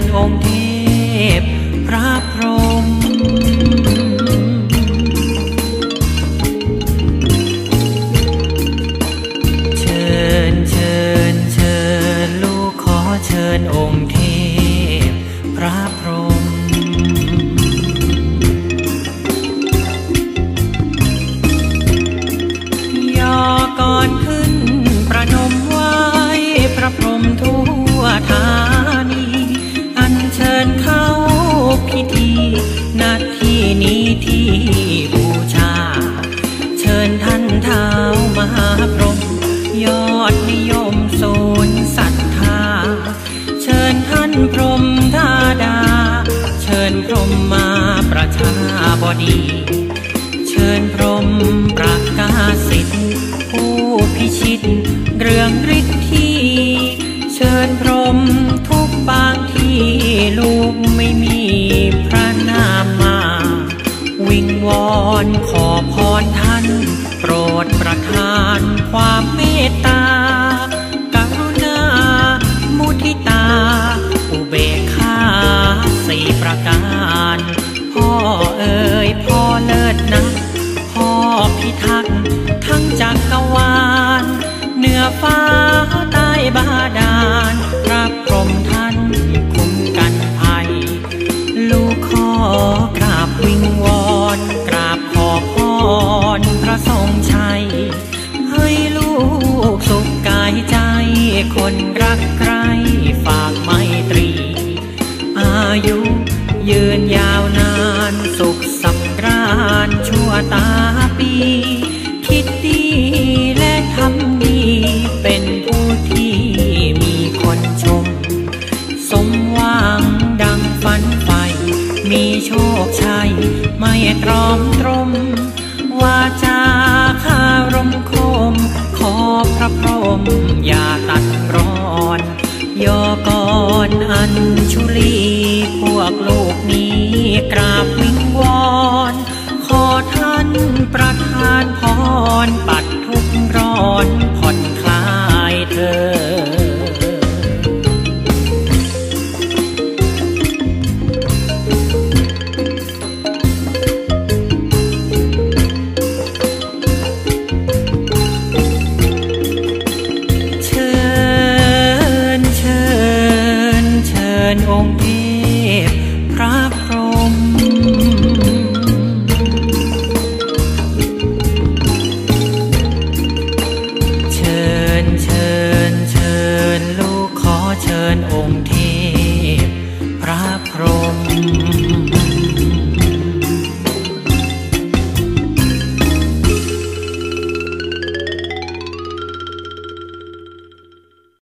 den Onkel. ดี เชิญพรมประกาศสิทธิ์ผู้พิชิต เรื่องฤทธิ์ที่เชิญพรมทุกบางที่ลูกไม่มีพระนามมา วิงวอนขอพรท่าน โปรดประทานความเมตตา ฟ้าใต้บาดาลพระพรหมท่านคุ้มกันไอลูกขอกราบวิงวอนกราบขอพรพระทรงชัย ให้ลูกสุขกายใจ คนรักใครฝากไมตรี อายุยืนยาวนานสุขสำราญชั่วตาปี มีโชคชัย ไม่ตรอมตรม วาจาคารมคม ขอพระพรหมอย่าตัดร้อนยอกรอันชุลี พวกลูกนี้กราบินองค์เทพพระพรหมเชิญเชิญเชิญลูกขอเชิญองค์เทพพระพรหม